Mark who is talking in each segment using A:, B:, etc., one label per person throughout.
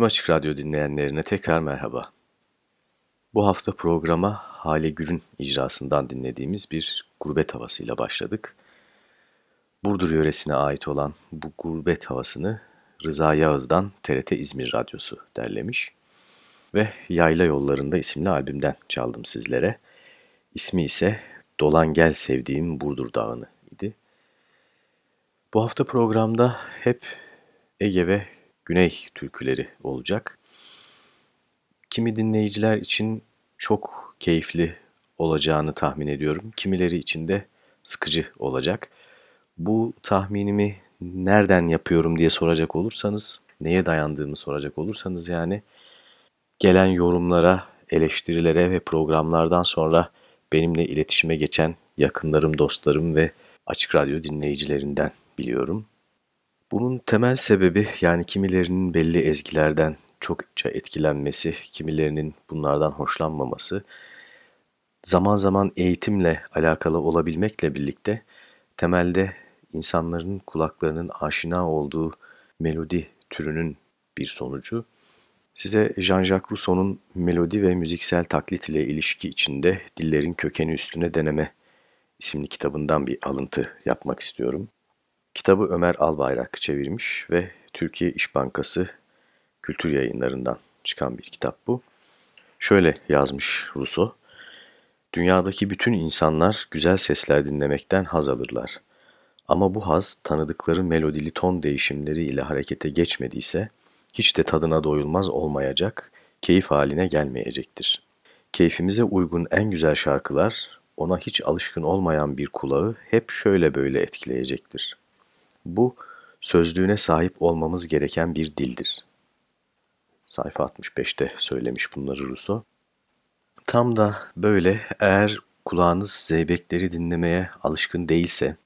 A: Tüm Açık Radyo dinleyenlerine tekrar merhaba. Bu hafta programa Hale Gür'ün icrasından dinlediğimiz bir gurbet havasıyla başladık. Burdur yöresine ait olan bu gurbet havasını Rıza Yağız'dan TRT İzmir Radyosu derlemiş ve Yayla Yollarında isimli albümden çaldım sizlere. İsmi ise Dolan Gel Sevdiğim Burdur Dağı'nı idi. Bu hafta programda hep Ege ve Güney türküleri olacak. Kimi dinleyiciler için çok keyifli olacağını tahmin ediyorum. Kimileri için de sıkıcı olacak. Bu tahminimi nereden yapıyorum diye soracak olursanız, neye dayandığımı soracak olursanız yani gelen yorumlara eleştirilere ve programlardan sonra benimle iletişime geçen yakınlarım, dostlarım ve Açık Radyo dinleyicilerinden biliyorum. Bunun temel sebebi yani kimilerinin belli ezgilerden çokça etkilenmesi, kimilerinin bunlardan hoşlanmaması, zaman zaman eğitimle alakalı olabilmekle birlikte temelde insanların kulaklarının aşina olduğu melodi türünün bir sonucu. Size Jean-Jacques Rousseau'nun melodi ve müziksel taklit ile ilişki içinde Dillerin Kökeni Üstüne Deneme isimli kitabından bir alıntı yapmak istiyorum. Kitabı Ömer Albayrak çevirmiş ve Türkiye İş Bankası Kültür Yayınlarından çıkan bir kitap bu. Şöyle yazmış Rousseau. Dünyadaki bütün insanlar güzel sesler dinlemekten haz alırlar. Ama bu haz tanıdıkları melodili ton değişimleri ile harekete geçmediyse hiç de tadına doyulmaz olmayacak, keyif haline gelmeyecektir. Keyfimize uygun en güzel şarkılar ona hiç alışkın olmayan bir kulağı hep şöyle böyle etkileyecektir. Bu sözlüğüne sahip olmamız gereken bir dildir. Sayfa 65'te söylemiş bunları Rousseau. Tam da böyle eğer kulağınız zeybekleri dinlemeye alışkın değilse,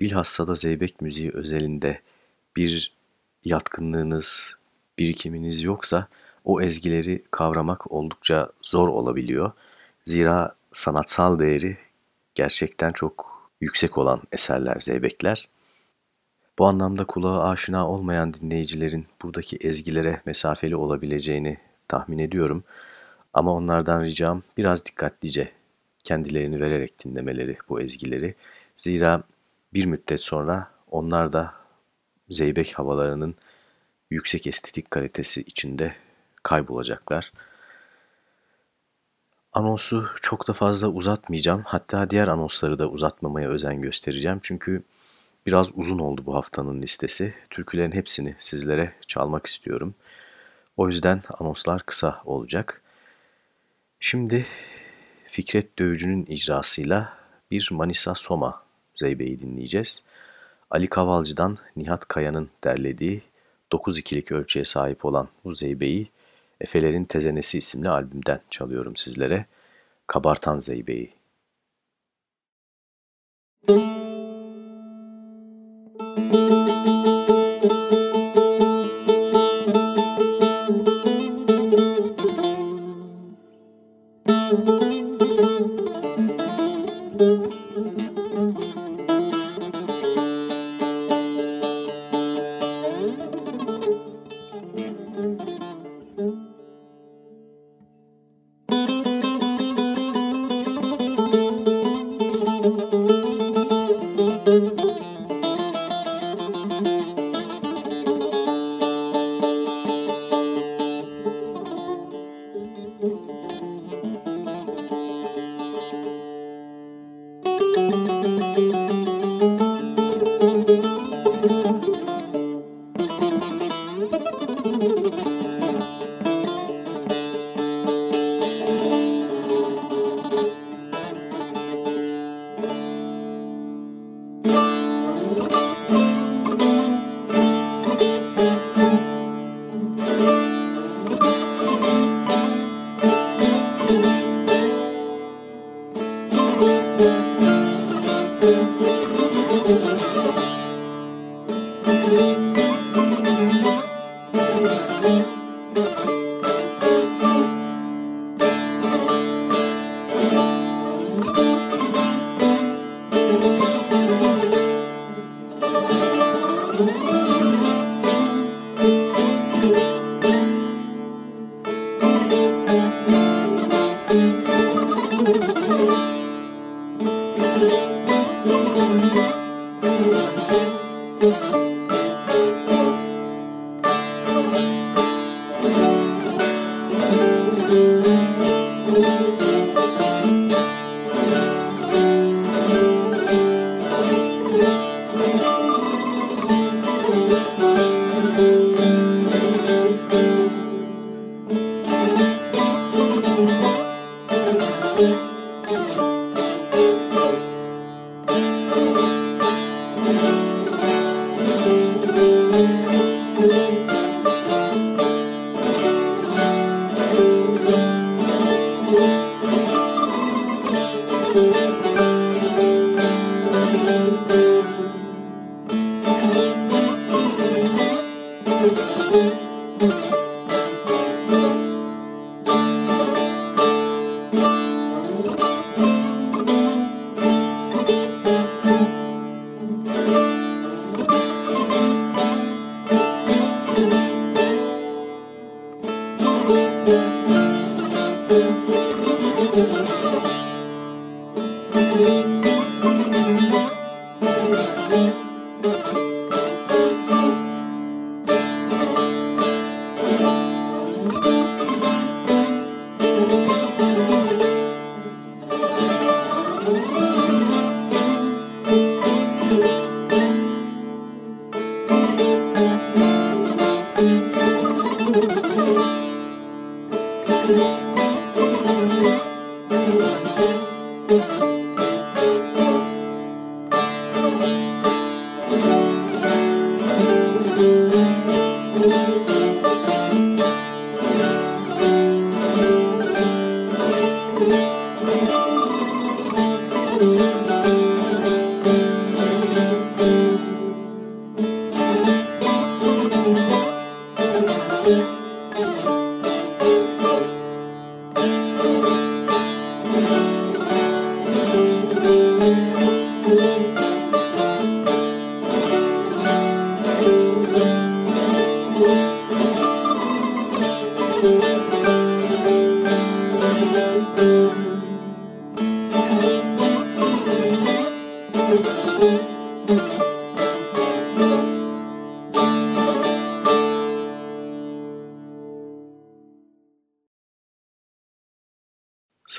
A: bilhassa da zeybek müziği özelinde bir yatkınlığınız, birikiminiz yoksa o ezgileri kavramak oldukça zor olabiliyor. Zira sanatsal değeri gerçekten çok yüksek olan eserler, zeybekler. Bu anlamda kulağı aşina olmayan dinleyicilerin buradaki ezgilere mesafeli olabileceğini tahmin ediyorum. Ama onlardan ricam biraz dikkatlice kendilerini vererek dinlemeleri bu ezgileri. Zira bir müddet sonra onlar da zeybek havalarının yüksek estetik kalitesi içinde kaybolacaklar. Anonsu çok da fazla uzatmayacağım. Hatta diğer anonsları da uzatmamaya özen göstereceğim. Çünkü biraz uzun oldu bu haftanın listesi. Türkülerin hepsini sizlere çalmak istiyorum. O yüzden anonslar kısa olacak. Şimdi Fikret Dövücü'nün icrasıyla bir Manisa Soma Zeybe'yi dinleyeceğiz. Ali Kavalcı'dan Nihat Kaya'nın derlediği 9-2'lik ölçüye sahip olan bu Zeybe'yi Efelerin Tezenesi isimli albümden çalıyorum sizlere. Kabartan Zeybe'yi. Müzik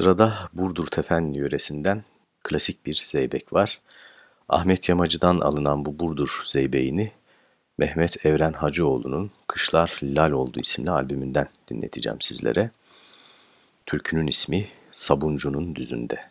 B: Sırada Burdur Tefenli yöresinden klasik bir zeybek var. Ahmet Yamacı'dan alınan bu Burdur zeybeğini Mehmet Evren Hacıoğlu'nun Kışlar Lal Oldu isimli albümünden dinleteceğim sizlere. Türkünün ismi Sabuncunun Düzünde.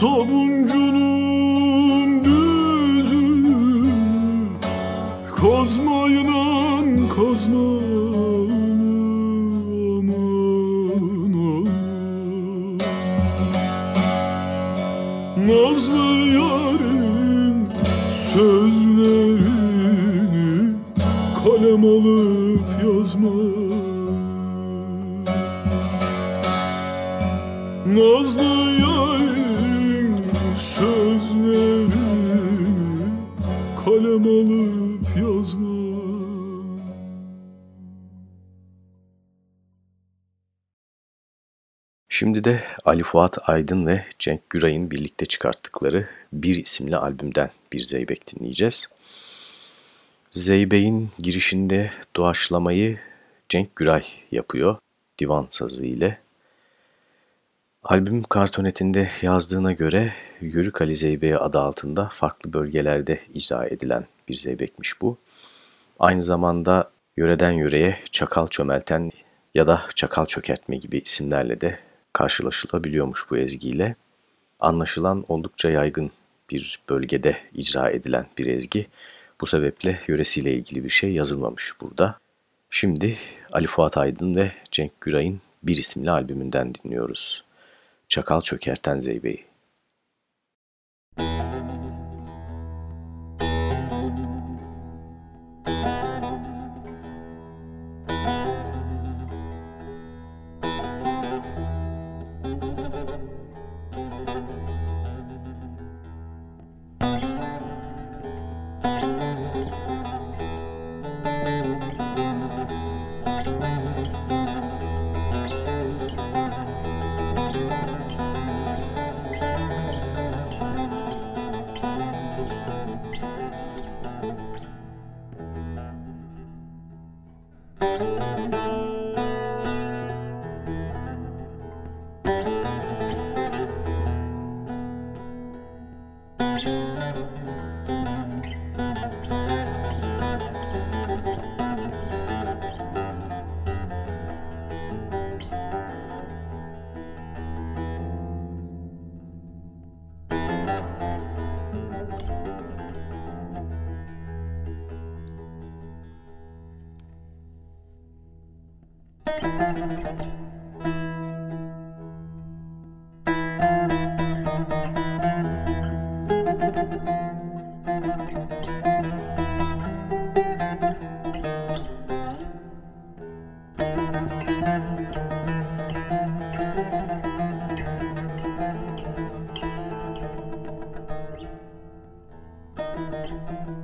B: Sabuncunun
A: Şimdi de Ali Fuat Aydın ve Cenk Güray'ın birlikte çıkarttıkları Bir isimli albümden bir zeybek dinleyeceğiz. Zeybek'in girişinde doğaçlamayı Cenk Güray yapıyor divan sazı ile. Albüm kartonetinde yazdığına göre Yörük Ali Zeybe'ye adı altında farklı bölgelerde icra edilen bir zeybekmiş bu. Aynı zamanda yöreden yöreye çakal çömelten ya da çakal çökertme gibi isimlerle de karşılaşılabiliyormuş bu ezgiyle. Anlaşılan oldukça yaygın bir bölgede icra edilen bir ezgi. Bu sebeple yöresiyle ilgili bir şey yazılmamış burada. Şimdi Ali Fuat Aydın ve Cenk Güray'ın Bir isimli albümünden dinliyoruz. Çakal çökerten zeybeyi. Música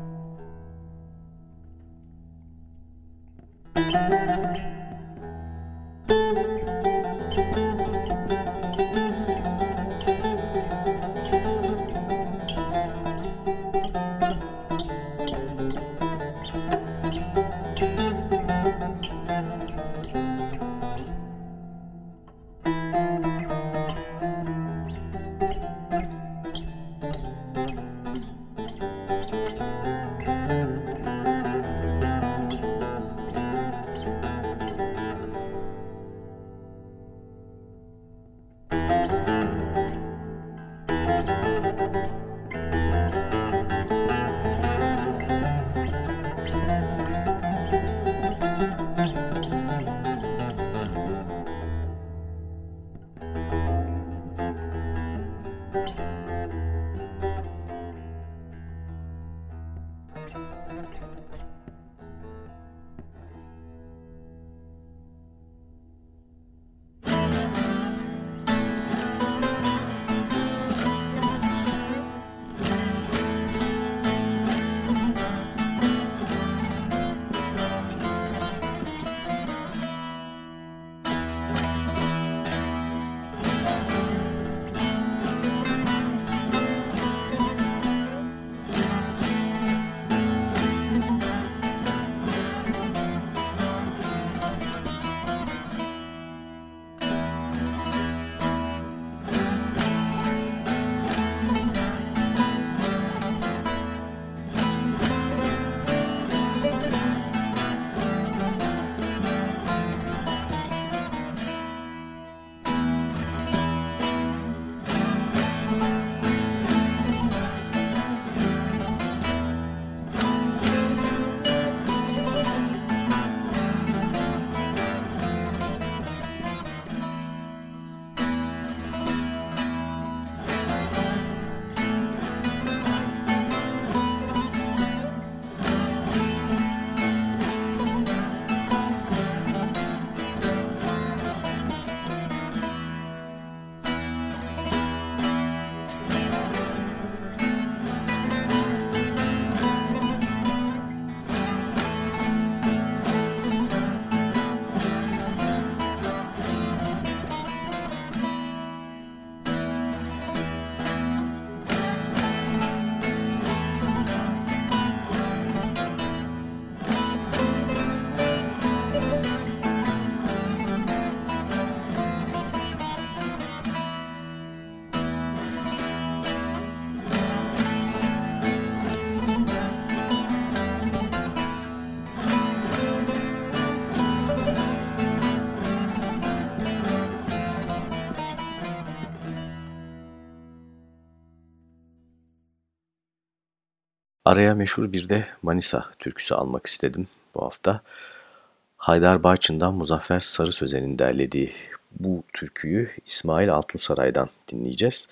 A: Araya meşhur bir de Manisa türküsü almak istedim bu hafta. Haydar Barçın'dan Muzaffer Sarı Sözen'in derlediği bu türküyü İsmail Altunsaray'dan dinleyeceğiz.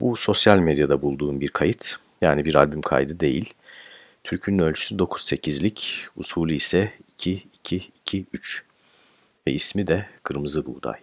A: Bu sosyal medyada bulduğum bir kayıt, yani bir albüm kaydı değil. Türkünün ölçüsü 9-8'lik, usulü ise 2-2-2-3 ve ismi de Kırmızı Buğday.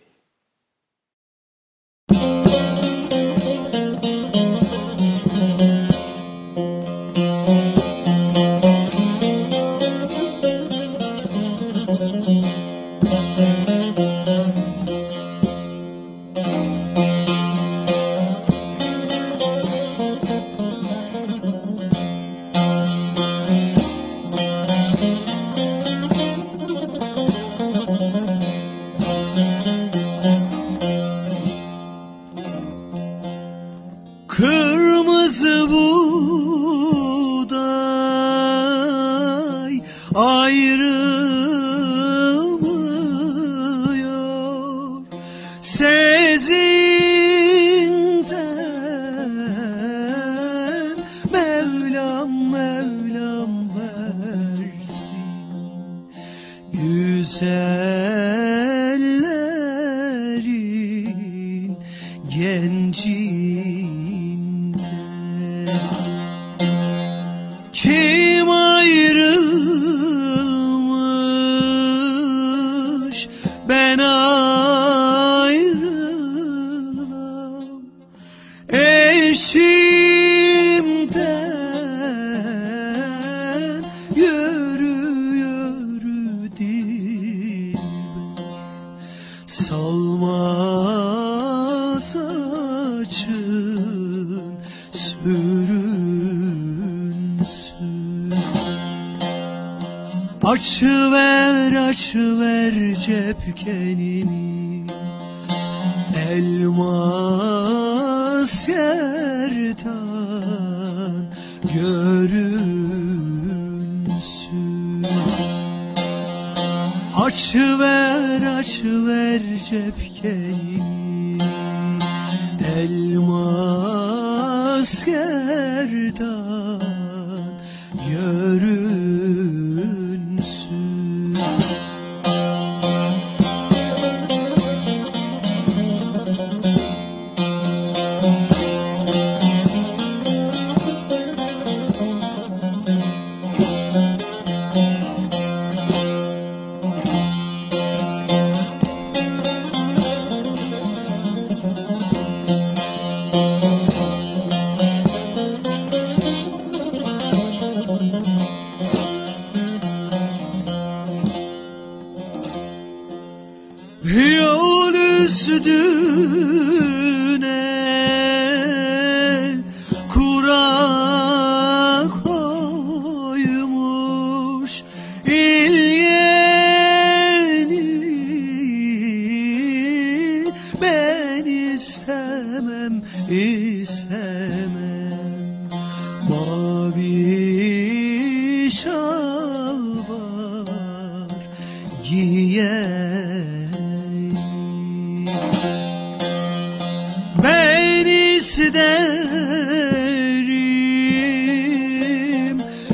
C: Açıver açıver cepkenini Elmas yerden görünsün. Açıver açıver cepkenini Elmas yerden görünsün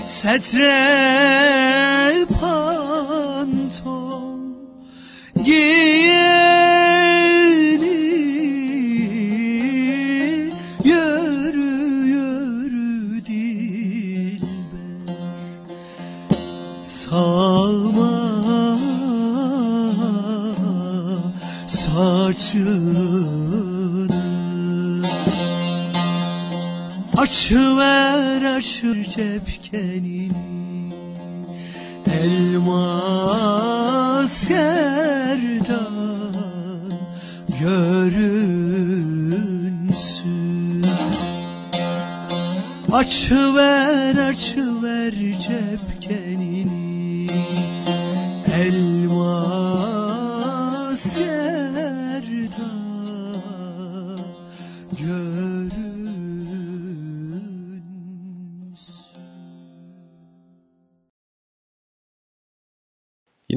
C: setre panton açıver açır cepkeni elmas yerden görünsün. Açıver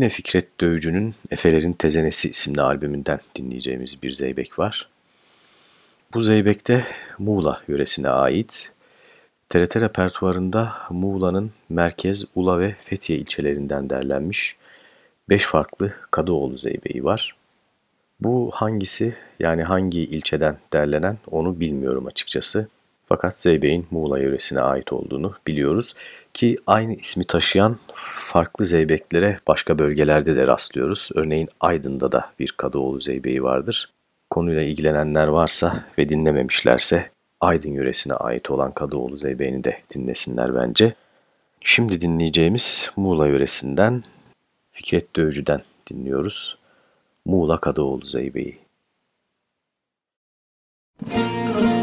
A: Yine Fikret Dövücü'nün Efelerin Tezenesi isimli albümünden dinleyeceğimiz bir zeybek var. Bu zeybekte Muğla yöresine ait TRT repertuarında Muğla'nın Merkez, Ula ve Fethiye ilçelerinden derlenmiş 5 farklı Kadıoğlu Zeybeği var. Bu hangisi yani hangi ilçeden derlenen onu bilmiyorum açıkçası. Fakat Zeybeğin Muğla yöresine ait olduğunu biliyoruz ki aynı ismi taşıyan farklı zeybeklere başka bölgelerde de rastlıyoruz. Örneğin Aydın'da da bir Kadıoğlu Zeybeği vardır. Konuyla ilgilenenler varsa ve dinlememişlerse Aydın yöresine ait olan Kadıoğlu Zeybeğini de dinlesinler bence. Şimdi dinleyeceğimiz Muğla yöresinden Fikret Dövcü'den dinliyoruz. Muğla Kadıoğlu Zeybeği. Müzik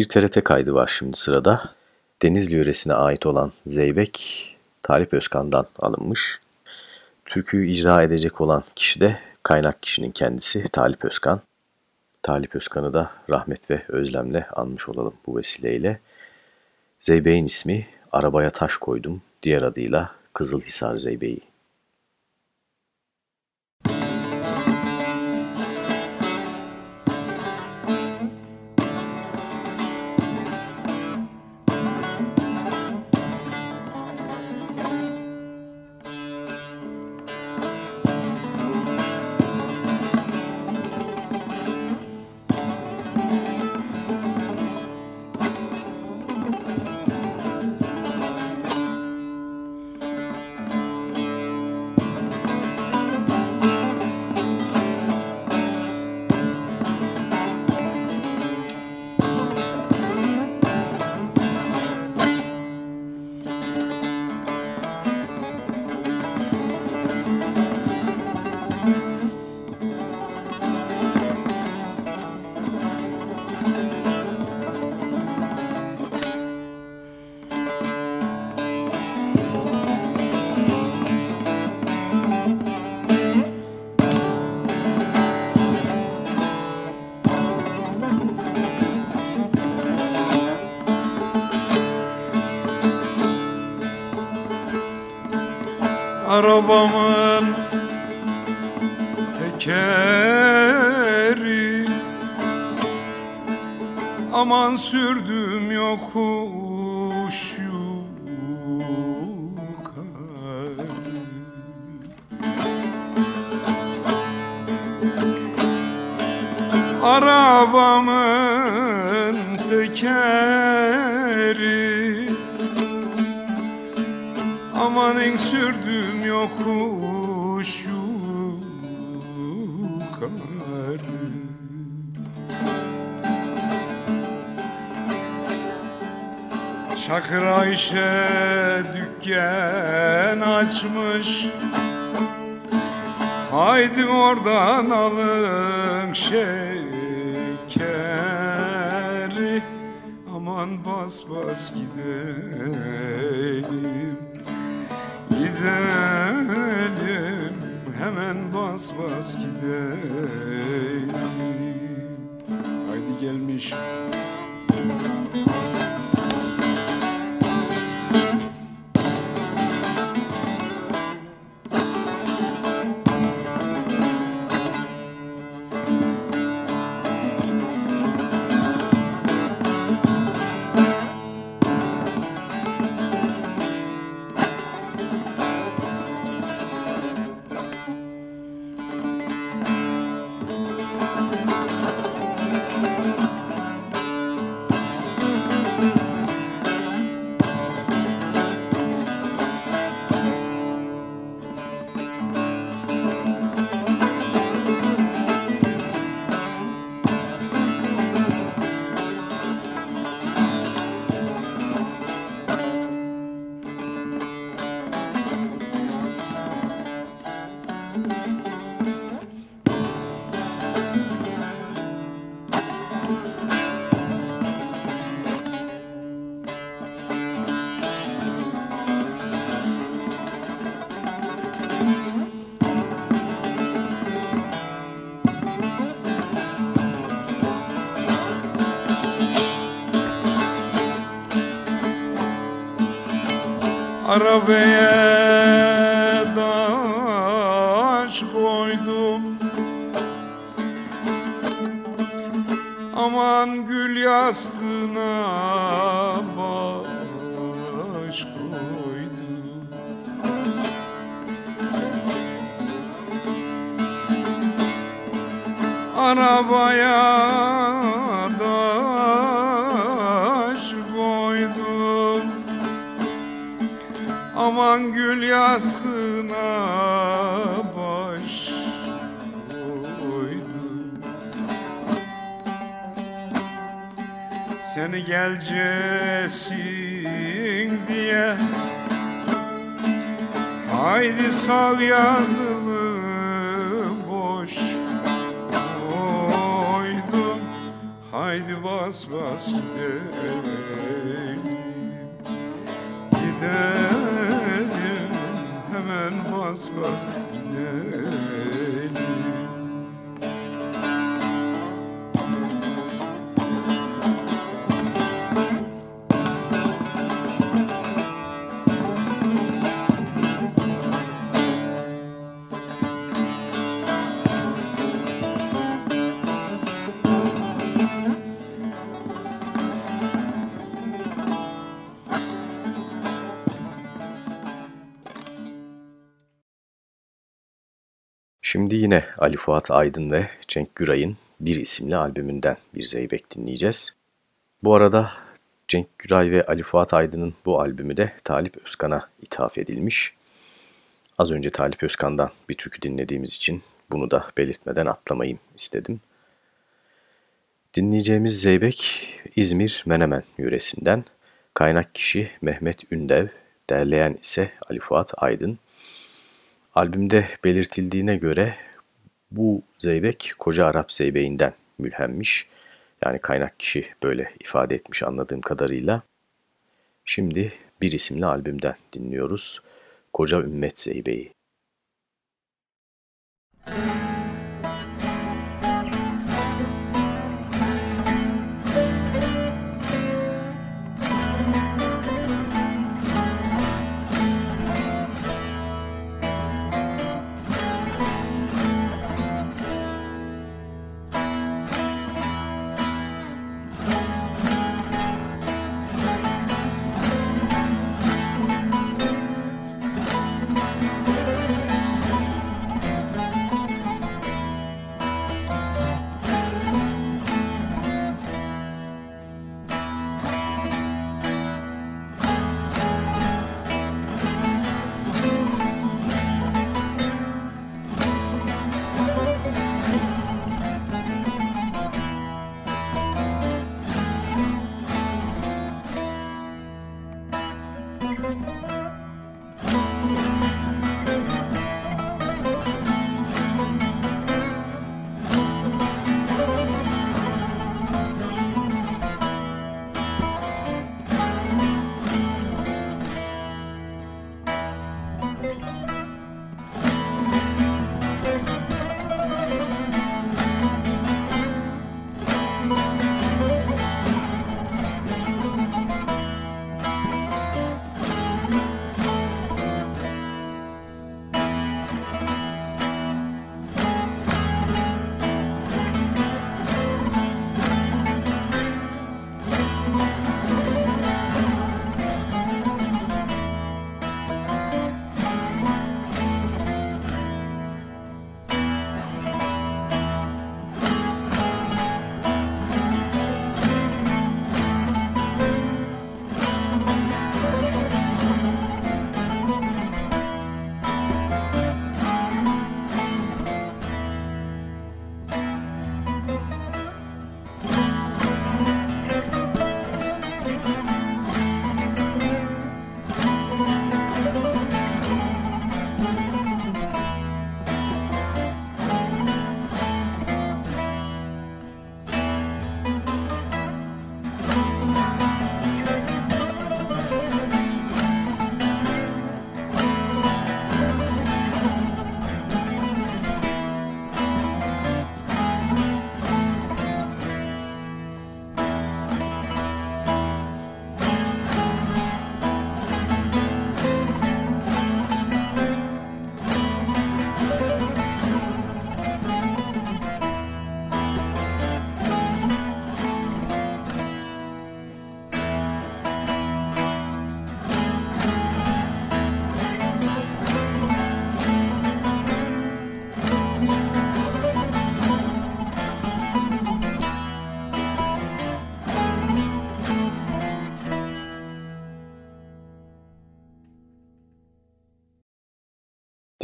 A: Bir TRT kaydı var şimdi sırada. Denizli yöresine ait olan Zeybek, Talip Özkan'dan alınmış. Türküyü icra edecek olan kişi de kaynak kişinin kendisi Talip Özkan. Talip Özkan'ı da rahmet ve özlemle anmış olalım bu vesileyle. Zeybek'in ismi Arabaya Taş Koydum, diğer adıyla Kızılhisar Zeybeği.
D: Arabamın tekeri. Aman sürdüm Şakır Ayşe dükkan açmış. Haydi oradan alın şekeri. Aman bas bas gidelim. Gidelim. Hemen bas bas gidelim. Haydi gelmiş Arabaya diye. Haydi sal yanımı boş koydum. Haydi bas bas gidelim. Gidelim hemen bas bas gidelim
A: Şimdi yine Ali Fuat Aydın ve Cenk Güray'ın Bir isimli albümünden bir zeybek dinleyeceğiz. Bu arada Cenk Güray ve Ali Fuat Aydın'ın bu albümü de Talip Özkan'a ithaf edilmiş. Az önce Talip Özkan'dan bir türkü dinlediğimiz için bunu da belirtmeden atlamayayım istedim. Dinleyeceğimiz zeybek İzmir Menemen yöresinden. Kaynak kişi Mehmet Ündev, derleyen ise Ali Fuat Aydın. Albümde belirtildiğine göre bu zeybek Koca Arap zeybeğinden mülhenmiş. Yani kaynak kişi böyle ifade etmiş anladığım kadarıyla. Şimdi bir isimli albümden dinliyoruz. Koca Ümmet Zeybeği.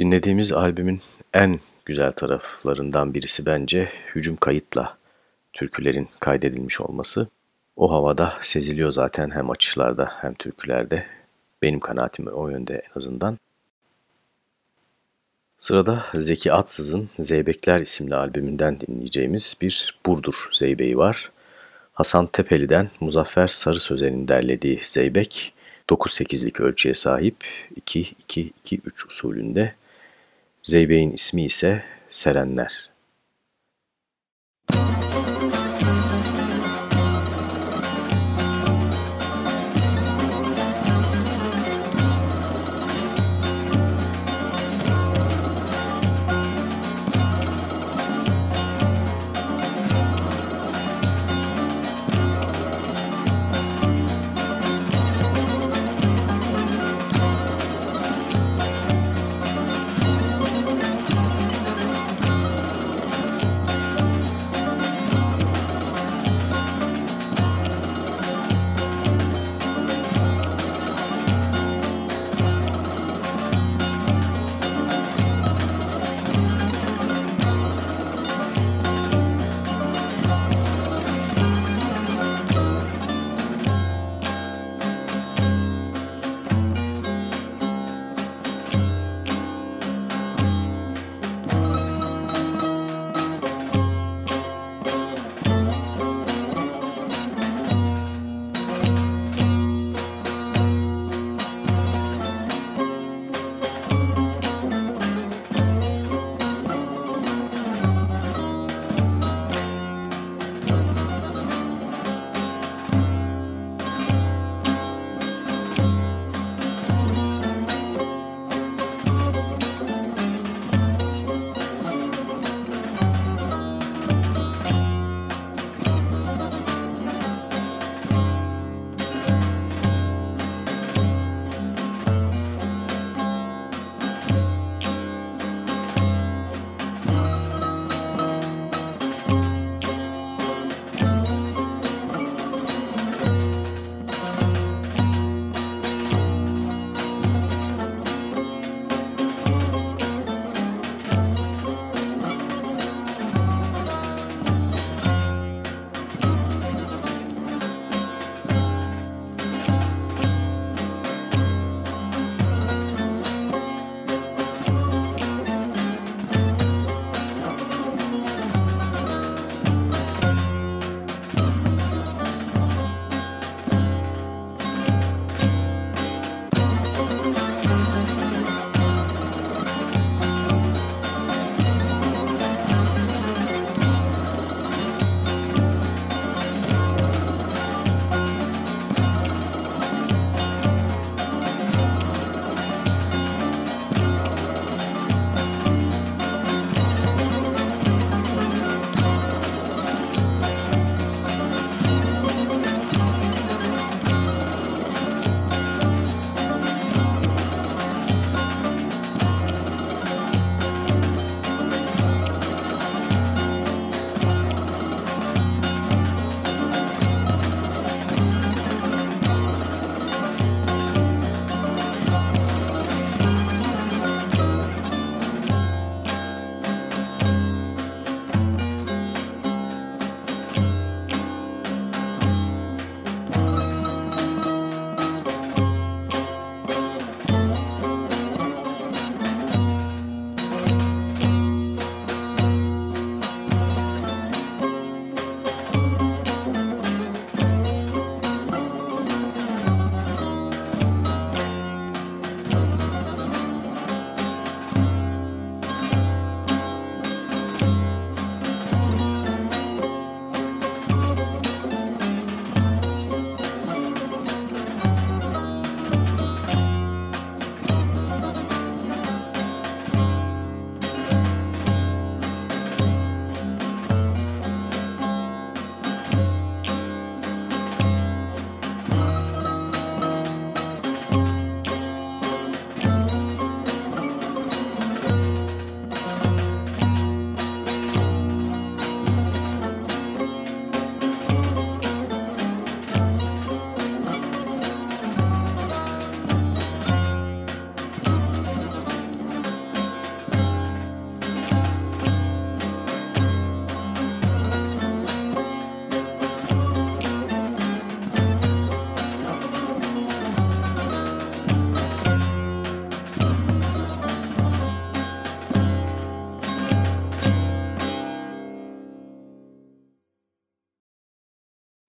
A: Dinlediğimiz albümün en güzel taraflarından birisi bence hücum kayıtla türkülerin kaydedilmiş olması. O havada seziliyor zaten hem açışlarda hem türkülerde. Benim kanaatim o yönde en azından. Sırada Zeki Atsız'ın Zeybekler isimli albümünden dinleyeceğimiz bir Burdur Zeybeği var. Hasan Tepeli'den Muzaffer Sarı Sözen'in derlediği Zeybek 9-8'lik ölçüye sahip 2-2-2-3 usulünde. Zeybek'in ismi ise Serenler.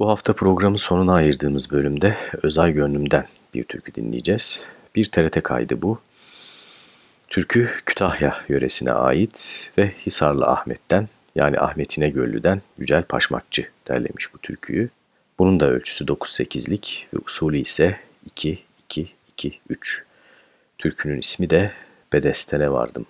E: Bu hafta programın sonuna ayırdığımız bölümde Özay Gönlüm'den bir türkü dinleyeceğiz. Bir TRT kaydı bu. Türkü Kütahya yöresine ait ve Hisarlı Ahmet'ten yani Ahmet İnegöllü'den Yücel Paşmakçı derlemiş bu türküyü. Bunun da ölçüsü 9-8'lik ve usulü ise 2-2-2-3. Türkünün ismi de Bedestene Vardım.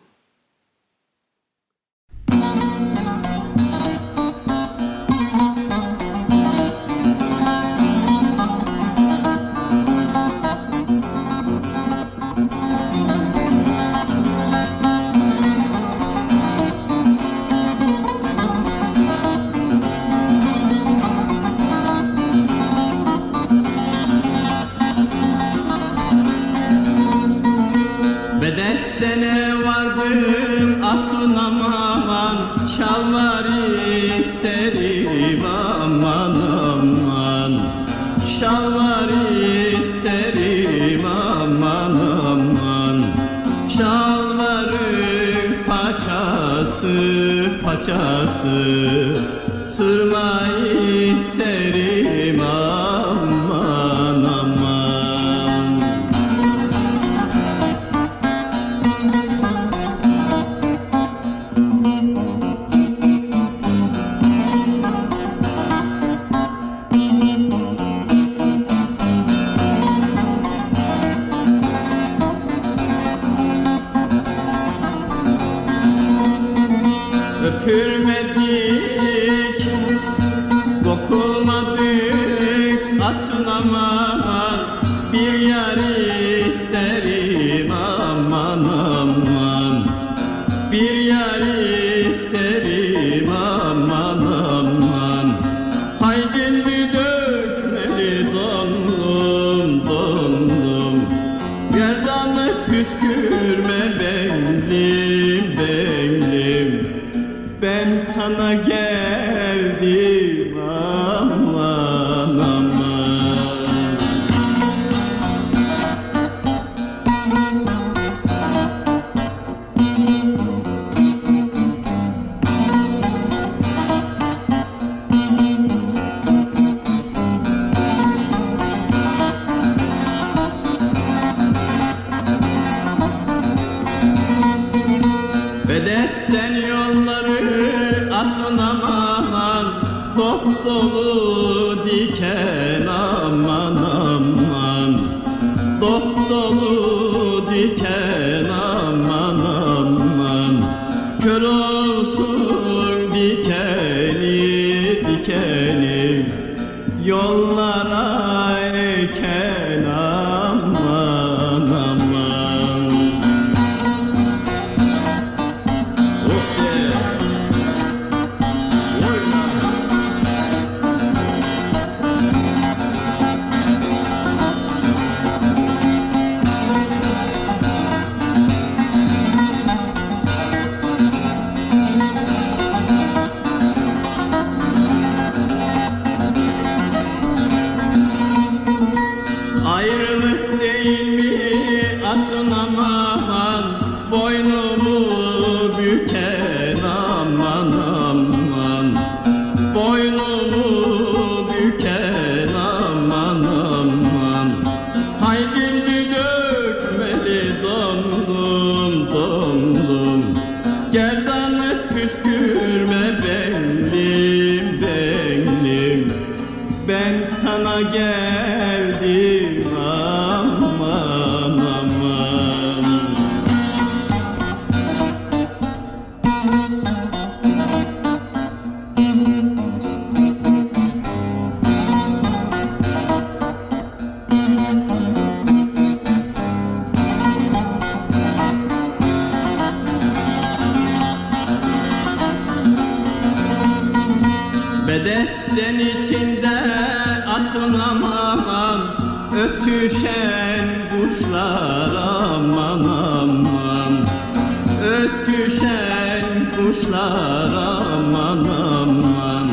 E: kuşlar aman aman.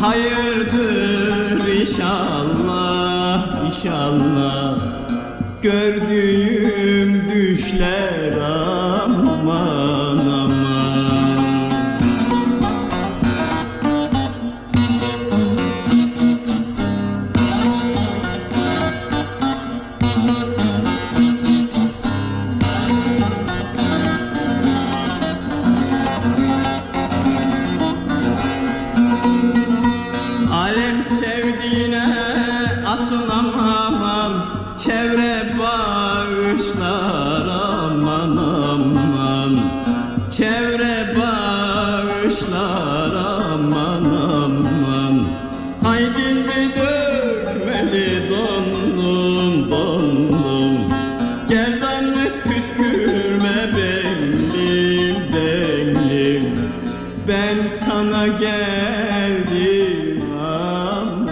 E: Hayırdır inşallah inşallah. Gördüğüm düşler Çevre bağışlar aman aman. Haydin bir dökmeli dondum dondum. Gerdanlık püskürme benim benim Ben sana geldim aman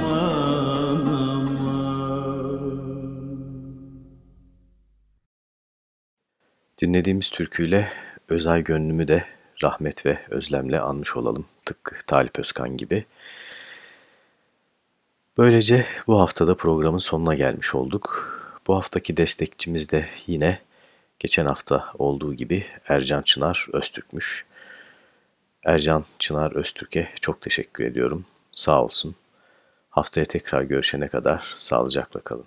E: aman.
A: Dinlediğimiz türküyle Özay Gönlümü de rahmet ve özlemle anmış olalım. Tıpkı Talip Özkan gibi. Böylece bu haftada programın sonuna gelmiş olduk. Bu haftaki destekçimiz de yine geçen hafta olduğu gibi Ercan Çınar Öztürk'müş. Ercan Çınar Öztürk'e çok teşekkür ediyorum. Sağ olsun. Haftaya tekrar görüşene kadar sağlıcakla kalın.